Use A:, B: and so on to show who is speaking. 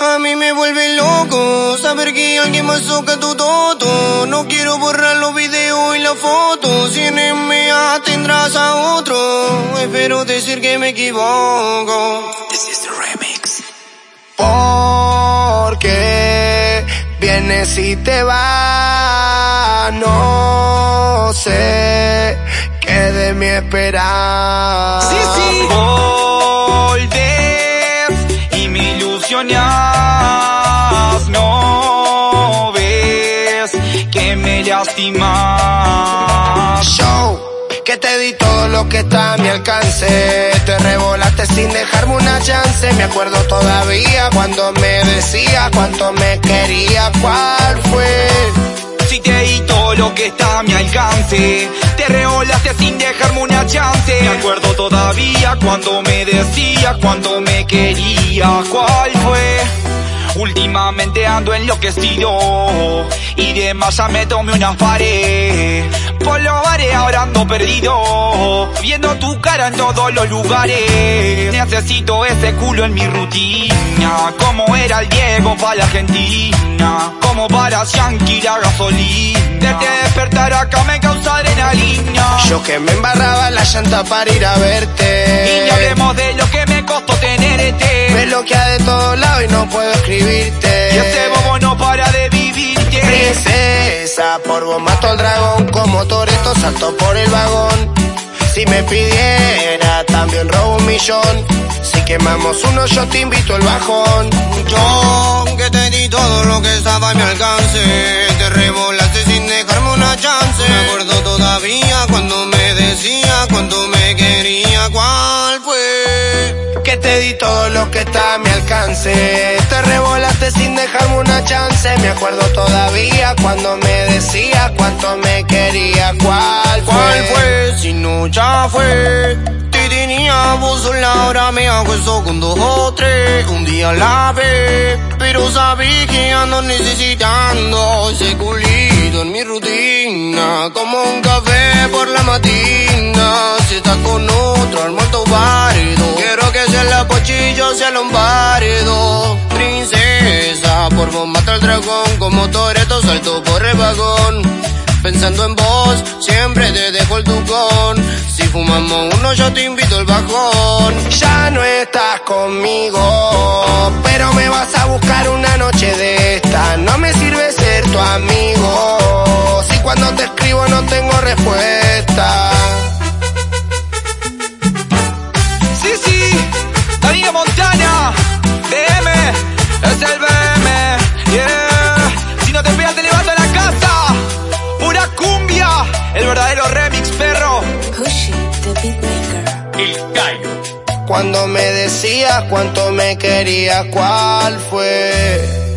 A: A mí me vuelve loco saber que alguien más toca tu toto. No quiero borrar los videos y las fotos. Si en MA tendrás a otro. Espero decir que me equivoco.
B: This is the remix.
A: Porque vienes y te vas. No sé qué de mi esperanza.
B: Sí, sí. Volvés No ves que me lastimas.
A: Show, que te di todo lo que está a mi alcance. Te revolaste sin dejarme una chance. Me acuerdo todavía cuando me decía cuánto me quería. ¿Cuál fue?
B: Si te di todo lo que está a mi alcance, te revolaste sin dejarme una chance. Me acuerdo todavía cuando me decía cuánto me quería. ¿Cuál fue? Últimamente ando enloquecido y de más ya me tomé unas pared. Por los bares ahora ando perdido, viendo tu cara en todos los lugares. Necesito ese culo en mi rutina, como era el Diego para la Argentina, como para Yankee la gasolina. Desde despertar acá me causa adrenalina.
A: Yo que me embarraba la llanta para ir a
B: Y
A: verte.
B: ni hablemos de lo que me costó tenerte.
A: No puedo escribirte.
B: Y este bobo no para de vivirte.
A: Princesa, por vos mato al dragón, como Toreto salto por el vagón. Si me pidiera, también robo un millón. Si quemamos uno, yo te invito al bajón. Yo, que te di todo lo que estaba a mi alcance. Te revolaste sin dejarme una chance. Me acuerdo todavía cuando me decía cuánto me di todo lo que está a mi alcance. Te revolaste sin dejarme una chance. Me acuerdo todavía cuando me decía cuánto me quería. ¿Cuál fue?
B: ¿Cuál fue?
A: Si no ya fue. Te tenía vos sola, ahora me eso con dos o tres. Un día la ve, pero sabí que ando necesitando ese culito en mi rutina. Como un café por la matina. Sea lombardo. Princesa, por vos mata al dragón. Como Toreto salto por el vagón. Pensando en vos, siempre te dejo el tucón. Si fumamos uno, yo te invito al bajón. Ya no estás conmigo, pero me vas
B: Darío Montana, DM, es el BM, yeah. Si no te pegas te levanto a la casa, pura cumbia, el verdadero remix, perro.
C: Pushy, the beatmaker.
B: El gallo.
A: Cuando me decías cuánto me quería, ¿cuál fue?